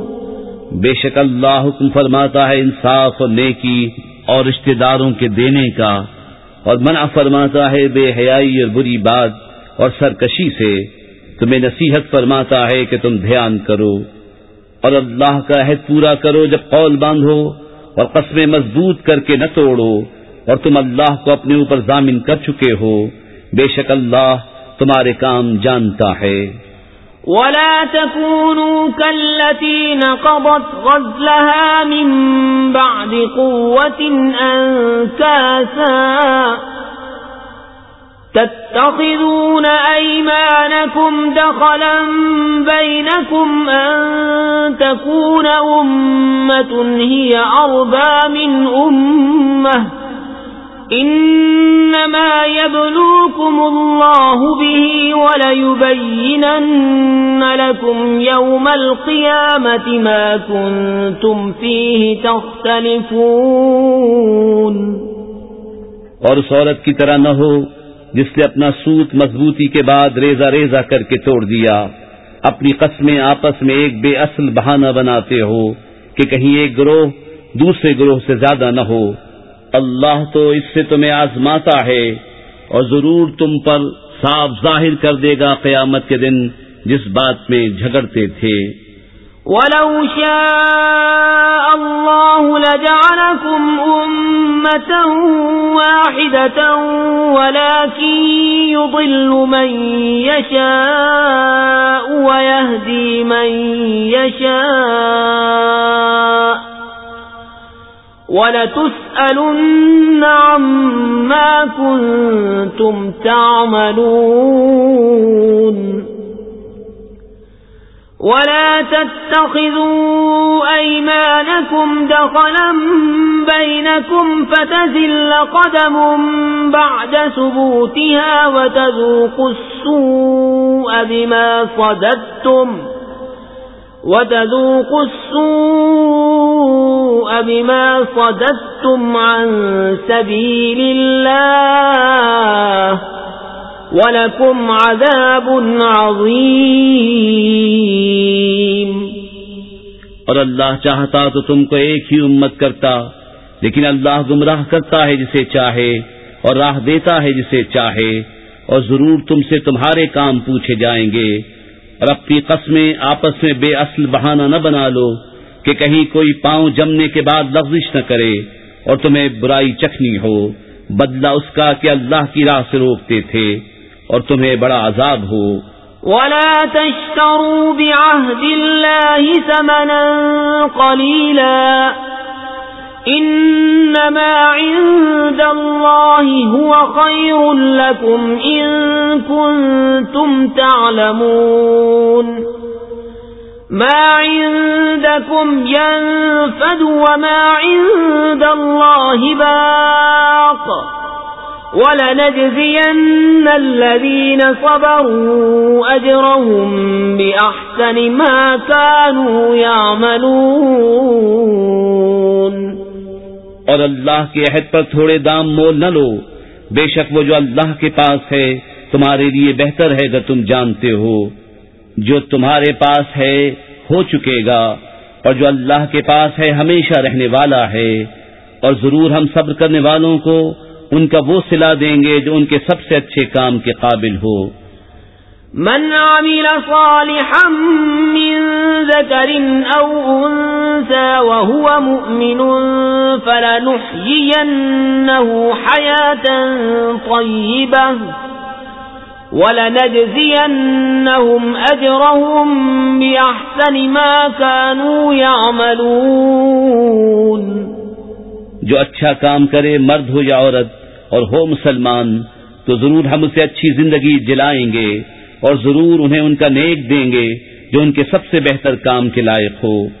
بے شک اللہ حکم فرماتا ہے انصاف اور نیکی اور رشتے داروں کے دینے کا، اور منع فرماتا ہے بے حیائی اور بری بات اور سرکشی سے۔ تمہیں نصیحت فرماتا ہے کہ تم دھیان کرو، اور اللہ کا عہد پورا کرو جب قول باندھو اور قسمیں مضبوط کر کے نہ توڑو، اور تم اللہ کو اپنے اوپر ضامن کر چکے ہو۔ بے شک اللہ تمہارے کام جانتا ہے۔ ولا تكونوا كالتي نقضت غزلها من بعد قوة أنكاسا. تتخذون أيمانكم دخلا بينكم أن تكون أمة هي أربى من أمة. انما يبلوكم الله به وليبينن لكم يوم القيامة ما كنتم فيه تختلفون. اور اس عورت کی طرح نہ ہو جس نے اپنا سوت مضبوطی کے بعد ریزہ ریزہ کر کے توڑ دیا۔ اپنی قسمیں آپس میں ایک بے اصل بہانہ بناتے ہو کہ کہیں ایک گروہ دوسرے گروہ سے زیادہ نہ ہو۔ اللہ تو اس سے تمہیں آزماتا ہے اور ضرور تم پر صاف ظاہر کر دے گا قیامت کے دن جس بات میں جھگڑتے تھے۔ ولو شاء الله لجعلكم أمة واحدة ولكن يضل من يشاء ويهدي من يشاء ولتسألن عما كنتم تعملون ولا تتخذوا أيمانكم دخلا بينكم فتزل قدم بعد ثبوتها وتذوقوا السوء بما صددتم وتذوقوا السوء بما صددتم عن سبيل الله ولكم عذاب عظيم۔ اور اللہ چاہتا تو تم کو ایک ہی امت کرتا، لیکن اللہ گمراہ کرتا ہے جسے چاہے اور راہ دیتا ہے جسے چاہے، اور ضرور تم سے تمہارے کام پوچھے جائیں گے۔ اور اپنی قسمیں آپس میں بے اصل بہانہ نہ بنا لو۔ کہ کہیں کوئی پاؤں جمنے کے بعد لفزش نہ کرے اور تمہیں برائی چکھنی ہو، بدلہ اس کا کہ اللہ کی راہ سے روکتے تھے اور تمہیں بڑا عذاب ہو۔ ولا تشتروا بعهد الله ثمنا قليلا انما عند الله هو خير لكم ان كنتم تعلمون ما عندكم ينفد وما عند الله باق وَلَنَجْزِيَنَّ الَّذِينَ صَبَرُوا أَجْرَهُمْ بِأَحْسَنِ مَا كَانُوا يَعْمَلُونَ اور اللہ کے عہد پر تھوڑے دام مول نہ لو۔ بے شک وہ جو اللہ کے پاس ہے، تمہارے لیے بہتر ہے اگر تم جانتے ہو۔ جو تمہارے پاس ہے، ہو چکے گا، اور جو اللہ کے پاس ہے، ہمیشہ رہنے والا ہے۔ اور ضرور ہم صبر کرنے والوں کو ان کا وہ سلا دیں گے جو ان کے سب سے اچھے کام کے قابل ہو۔ من عمل صالحا من ذكر او انثى وهو مؤمن فلنحيينه حياه طيبه ولنجزينهم اجرهم باحسن ما كانوا يعملون. جو اچھا کام کرے مرد ہو یا عورت اور ہو مسلمان، تو ضرور ہم اسے اچھی زندگی جلائیں گے اور ضرور انہیں ان کا نیک دیں گے جو ان کے سب سے بہتر کام کے لائق ہو۔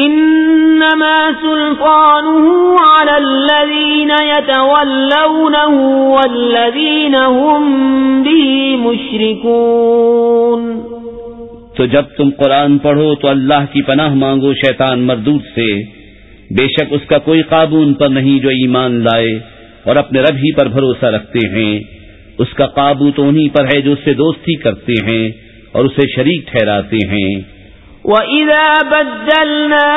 إِنَّمَا سُلْطَانُهُ عَلَى الَّذِينَ يَتَوَلَّوْنَهُ وَالَّذِينَ هُمْ بِهِ مُشْرِكُونَ. تو جب تم قرآن پڑھو تو اللہ کی پناہ مانگو شیطان مردود سے، بے شک اس کا کوئی قابو ان پر نہیں جو ایمان لائے اور اپنے رب ہی پر بھروسہ رکھتے ہیں۔ اس کا قابو تو انہی پر ہے جو اس سے دوستی کرتے ہیں اور اسے شریک ٹھہراتے ہیں۔ وَإِذَا بَدَّلْنَا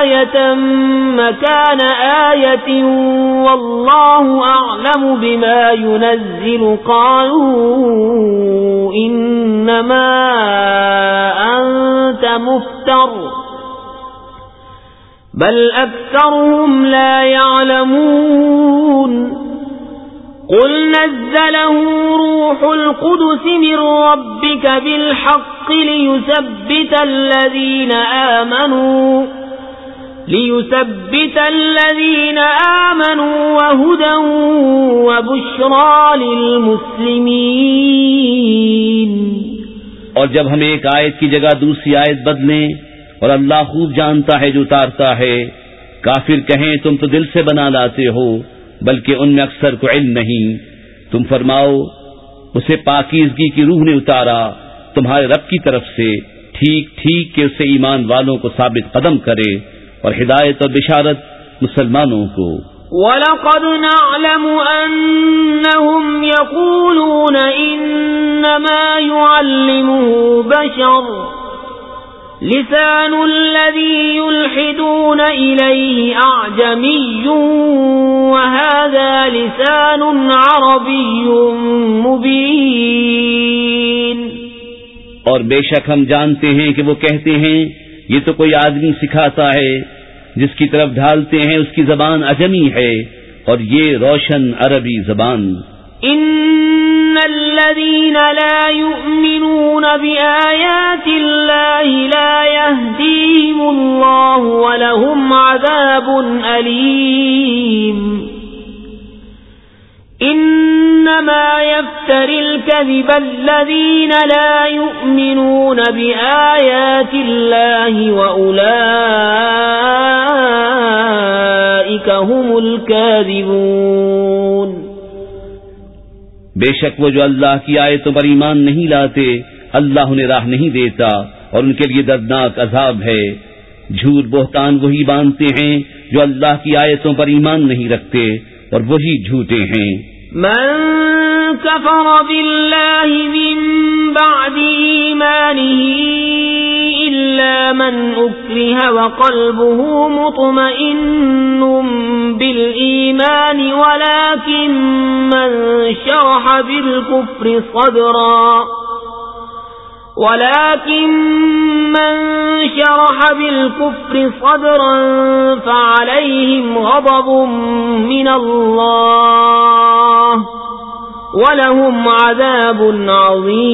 آيَةً مَكَانَ آيَةٍ وَاللَّهُ أَعْلَمُ بِمَا يُنَزِّلُ قَالُوا إِنَّمَا أَنْتَ مُفْتَرٌ بل أكثرهم لا يعلمون قل نزله روح القدس من ربك بالحق ليثبت الذين آمنوا ليثبت الذين آمنوا وهدى وبشرى للمسلمين اور جب ہم ایک آیت کی جگہ دوسری آیت بدلیں اور اللہ خوب جانتا ہے جو اتارتا ہے، کافر کہیں، تم تو دل سے بنا لاتے ہو، بلکہ ان میں اکثر کو علم نہیں۔ تم فرماؤ، اسے پاکیزگی کی روح نے اتارا۔ تمہارے رب کی طرف سے ٹھیک ٹھیک کہ اسے ایمان والوں کو ثابت قدم کرے اور ہدایت اور بشارت مسلمانوں کو۔ وَلَقَدْ نَعْلَمُ أَنَّهُمْ يَقُولُونَ إِنَّمَا يُعَلِّمُهُ بَشَرٌ۔ لسان الذي يلحدون إليه أعجمي وهذا لسان عربي مبين۔ اور بے شک ہم جانتے ہیں کہ وہ کہتے ہیں، یہ تو کوئی آدمی سکھاتا ہے، جس کی طرف ڈھالتے ہیں اس کی زبان اجمی ہے، اور یہ روشن عربی زبان۔ ان الذين لا يؤمنون بآيات الله لا يهديهم الله ولهم عذاب أليم إنما يفتر الكذب الذين لا يؤمنون بآيات الله وأولئك هم الكاذبون. بے شک وہ جو اللہ کی آیتوں پر ایمان نہیں لاتے، اللہ انہیں راہ نہیں دیتا اور ان کے لیے دردناک عذاب ہے۔ جھوٹ بہتان وہی باندھتے ہیں جو اللہ کی آیتوں پر ایمان نہیں رکھتے۔ اور وہی جھوٹے ہیں۔ من كفر بالله من بعد إيمانه إلا من أكره وقلبه مطمئن بالإيمان ولكن من شرح بالكفر صدرا۔ ولكن من شرح بالكفر صدرا فعليهم غضب من الله ولهم عذاب عظيم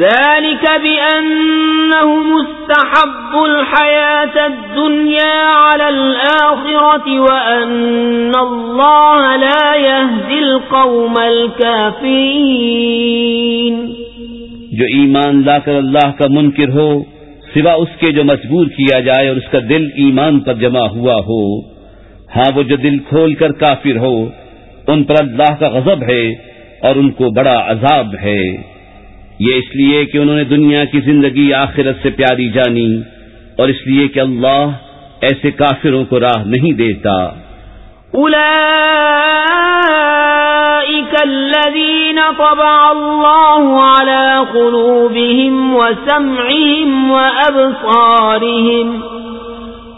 ذلك بأنه مستحب الحياة الدنيا على الآخرة وأن الله لا يهدي القوم الكافرين. جو ایمان لا کر اللہ کا منکر ہو، سوا اس کے جو مجبور کیا جائے اور اس کا دل ایمان پر جمع ہوا ہو ہاں وہ جو دل کھول کر کافر ہو، ان پر اللہ کا غضب ہے اور ان کو بڑا عذاب ہے۔ یہ اس لیے کہ انہوں نے دنیا کی زندگی آخرت سے پیاری جانی اور اس لیے کہ اللہ ایسے کافروں کو راہ نہیں دیتا۔ الذين طبع الله على قلوبهم وسمعهم وأبصارهم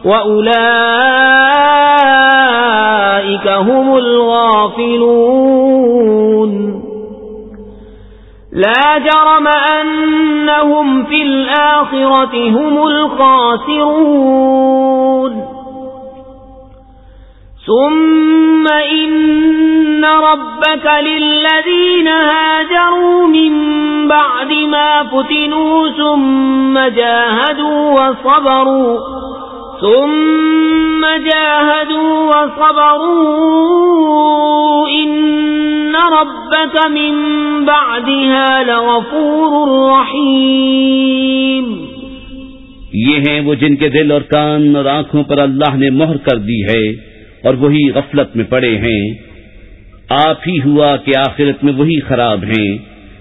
وأولئك هم الغافلون۔ لا جرم أنهم في الآخرة هم الخاسرون. ثم إن ربك للذين هاجروا من بعد ما فتنوا ثم جاهدوا وصبروا، ثم جاهدوا وصبروا، إن ربك من بعدها لغفور رحيم. یہ ہیں وہ جن کے دل اور کان اور آنکھوں پر اللہ نے مہر کر دی ہے اور وہی غفلت میں پڑے ہیں۔ آپ ہی ہوا کہ آخرت میں وہی خراب ہیں۔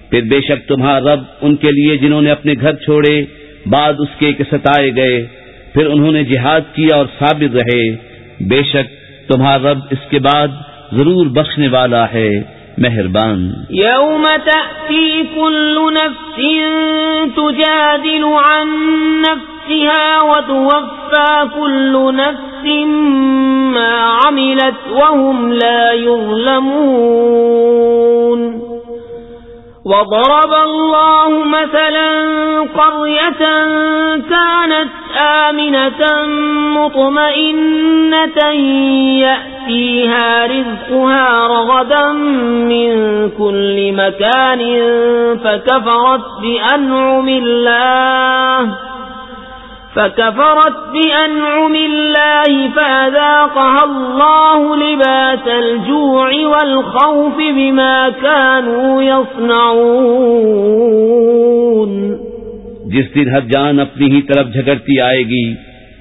پھر بے شک تمہارا رب ان کے لیے جنہوں نے اپنے گھر چھوڑے، بعد اس کے کہ ستائے گئے، پھر انہوں نے جہاد کیا اور ثابت رہے۔ بے شک تمہارا رب اس کے بعد ضرور بخشنے والا ہے۔ مہربان۔ یوم تأتی کل نفس تجادل عن نفسها وتوفى كل نفس ما عملت وهم لا يظلمون وضرب الله مثلا قرية كانت آمنة مطمئنة يأتيها رزقها رغدا من كل مكان فكفرت بأنعم الله فكفرت بأنعم الله فأذاقها الله لباس الجوع والخوف بما كانوا يصنعون جس دن ہر جان اپنی ہی طرف جھگڑتی آئے گی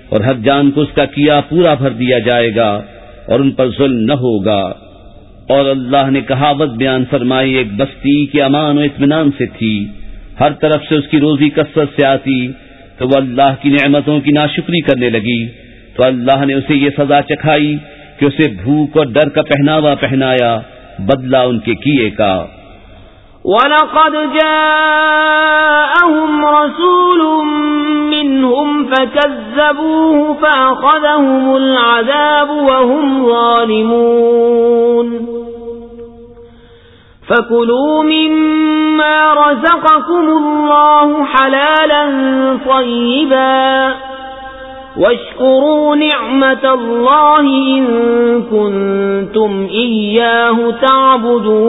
اور ہر جان کو اس کا کیا پورا بھر دیا جائے گا اور ان پر ظلم نہ ہوگا۔ اور اللہ نے کہاوت بیان فرمائی، ایک بستی کے امان و اطمینان سے تھی۔ ہر طرف سے اس کی روزی کثرت سے آتی تو وہ اللہ کی نعمتوں کی ناشکری کرنے لگی۔ تو اللہ نے اسے یہ سزا چکھائی کہ اسے بھوک اور ڈر کا پہناوا پہنایا، بدلہ ان کے کیے کا۔ وَلَقَدْ جَاءَهُمْ رَسُولٌ مِّنْهُمْ فَكَذَّبُوهُ فَأَخَذَهُمُ الْعَذَابُ وَهُمْ ظَالِمُونَ۔ فَكُلُوا مِمَّا رَزَقَكُمُ اللَّهُ حَلَالًا طَيِّبًا وَاشْكُرُوا نِعْمَةَ اللَّهِ إِن كُنتُمْ إِيَّاهُ تَعْبُدُونَ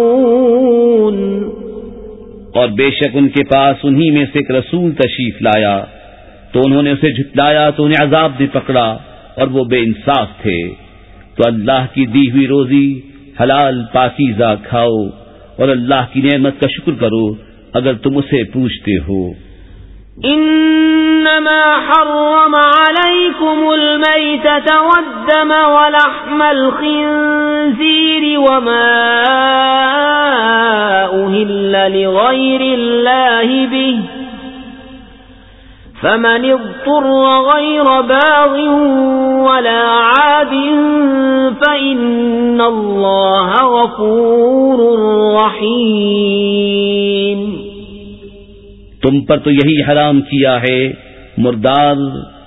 اور بے شک ان کے پاس انہی میں سے ایک رسول تشریف لایا۔ تو انہوں نے اسے جھٹلایا، تو انہیں عذاب بھی پکڑا اور وہ بے انصاف تھے۔ تو اللہ کی دی ہوئی روزی حلال پاکیزہ کھاؤ۔ اور اللہ کی نعمت کا شکر کرو اگر تم اسے پوچھتے ہو۔ انما حرم عليكم الميتة والدم ولحم الخنزير وما أهل لغير الله به۔ فمن اضطر غير باغ ولا عاد فإن الله غفور رحيم. تم پر تو یہی حرام کیا ہے مردار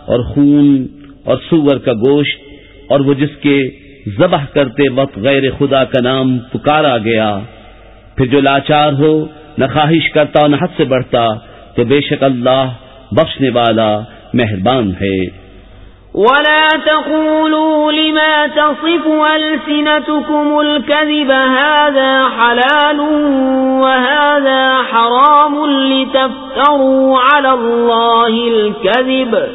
اور خون اور سور کا گوشت، اور وہ جس کے ذبح کرتے وقت غیر خدا کا نام پکارا گیا۔ پھر جو لاچار ہو، نہ خواہش کرتا، نہ حد سے بڑھتا، تو بے شک اللہ بخشنے والا مہربان ہے۔ ولا تقولوا لما تصف ألسنتكم الكذب هذا حلال وهذا حرام لتفتروا على الله الكذب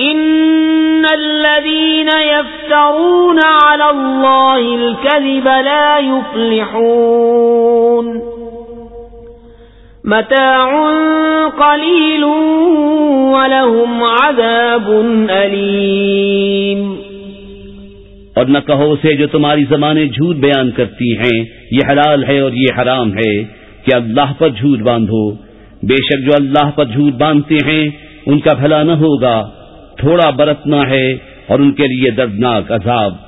إن الذين يفترون على الله الكذب لا يفلحون متاع قليل ولهم عذاب أليم. اور نہ کہو سے جو تمہاری زمانے جھوٹ بیان کرتی ہیں، یہ حلال ہے اور یہ حرام ہے، کہ اللہ پر جھوٹ باندھو۔ بے شک جو اللہ پر جھوٹ باندھتے ہیں، ان کا بھلا نہ ہوگا، تھوڑا برتنا ہے اور ان کے لیے دردناک عذاب۔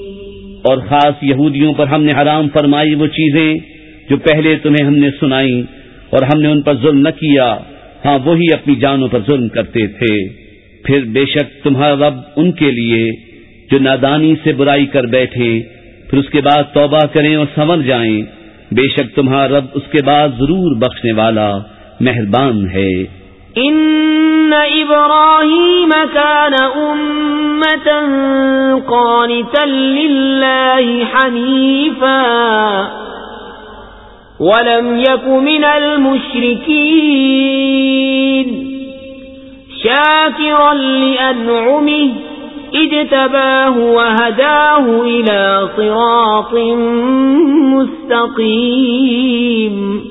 اور خاص یہودیوں پر ہم نے حرام فرمائی وہ چیزیں جو پہلے تمہیں ہم نے سنائی اور ہم نے ان پر ظلم نہ کیا۔ ہاں وہی اپنی جانوں پر ظلم کرتے تھے۔ پھر بے شک تمہارا رب ان کے لیے جو نادانی سے برائی کر بیٹھے، پھر اس کے بعد توبہ کریں اور سمر جائیں۔ بے شک تمہارا رب اس کے بعد ضرور بخشنے والا مہربان ہے۔ ان ابراہیم كان امتا قانتا للہ حنیفا ولم يك من المشركين شاكرا لأنعمه اجتباه وهداه إلى صراط مستقيم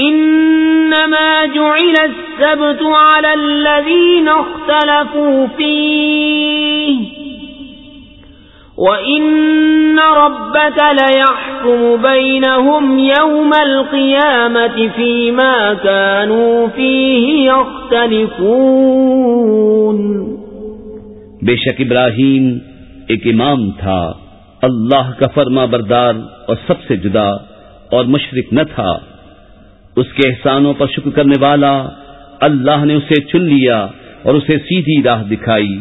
إنما جعل السبت على الذين اختلفوا فيه. وإن ربك ليحكم بينهم يوم القيامة فيما كانوا فيه يختلفون. بے شک ابراہیم ایک امام تھا، اللہ کا فرما بردار اور سب سے جدا اور مشرق نہ تھا۔ اس کے احسانوں پر شکر کرنے والا اللہ نے اسے چن لیا اور اسے سیدھی راہ دکھائی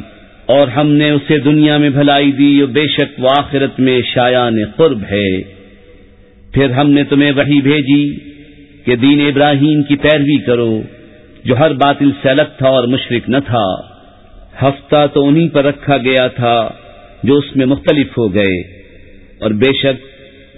اور ہم نے اسے دنیا میں بھلائی دی اور بے شک و آخرت میں شایان قرب ہے۔ پھر ہم نے تمہیں وہی بھیجی کہ دین ابراہیم کی پیروی کرو جو ہر باطل سے الگ تھا اور مشرق نہ تھا۔ ہفتہ تو انہی پر رکھا گیا تھا جو اس میں مختلف ہو گئے اور بے شک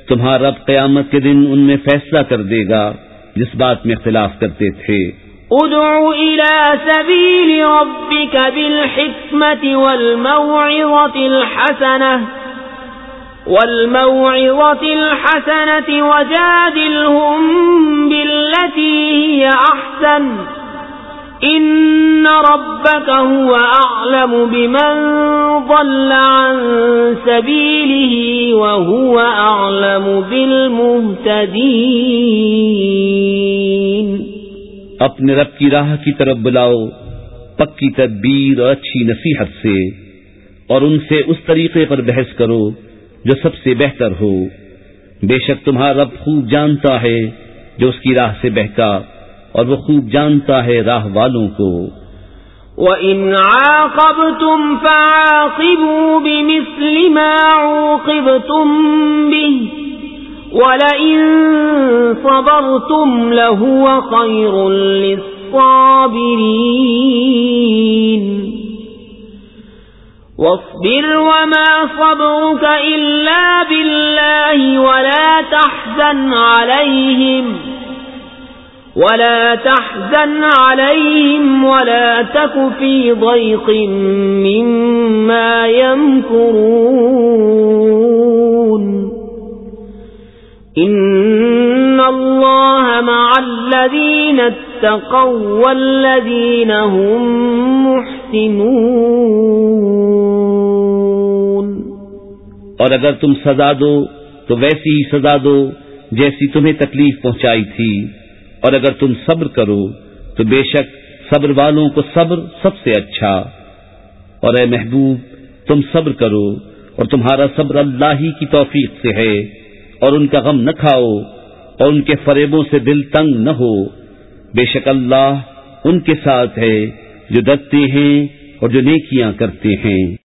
تمہارا رب قیامت کے دن ان میں فیصلہ کر دے گا۔ جس بات میں اختلاف کرتے تھے۔ ادعو الى سبيل ربك بالحكمة والموعظة الحسنة والموعظة الحسنة وجادلهم بالتي هي احسن ان ربك هو اعلم بمن ضل عن سبيله وهو اعلم بالمهتدين اپنے رب کی راہ کی طرف بلاؤ، پکی تدبیر اور اچھی نصیحت سے، اور ان سے اس طریقے پر بحث کرو جو سب سے بہتر ہو۔ بے شک تمہارا رب خوب جانتا ہے جو اس کی راہ سے بہتا اور وہ خوب جانتا ہے راہ والوں کو۔ وَإِنْ عَاقَبْتُمْ فَعَاقِبُوا بِمِثْلِ مَا عُوقِبْتُمْ بِهِ وَلَئِن صَبَرْتُمْ لَهُوَ خَيْرٌ لِلصَّابِرِينَ۔ وَاصْبِرْ وَمَا صَبْرُكَ إِلَّا بِاللَّهِ وَلَا تَحْزَنْ عَلَيْهِمْ ولا تحزن عليهم ولا تك في ضيق مما يمكرون. إن الله مع الذين اتقوا والذين هم محسنون. اور اگر تم سزا دو تو ویسی ہی سزا دو جیسی تمہیں تکلیف پہنچائی تھی۔ اور اگر تم صبر کرو تو بے شک صبر والوں کو صبر سب سے اچھا۔ اور اے محبوب، تم صبر کرو اور تمہارا صبر اللہ ہی کی توفیق سے ہے۔ اور ان کا غم نہ کھاؤ اور ان کے فریبوں سے دل تنگ نہ ہو۔ بے شک اللہ ان کے ساتھ ہے جو ڈرتے ہیں اور جو نیکیاں کرتے ہیں۔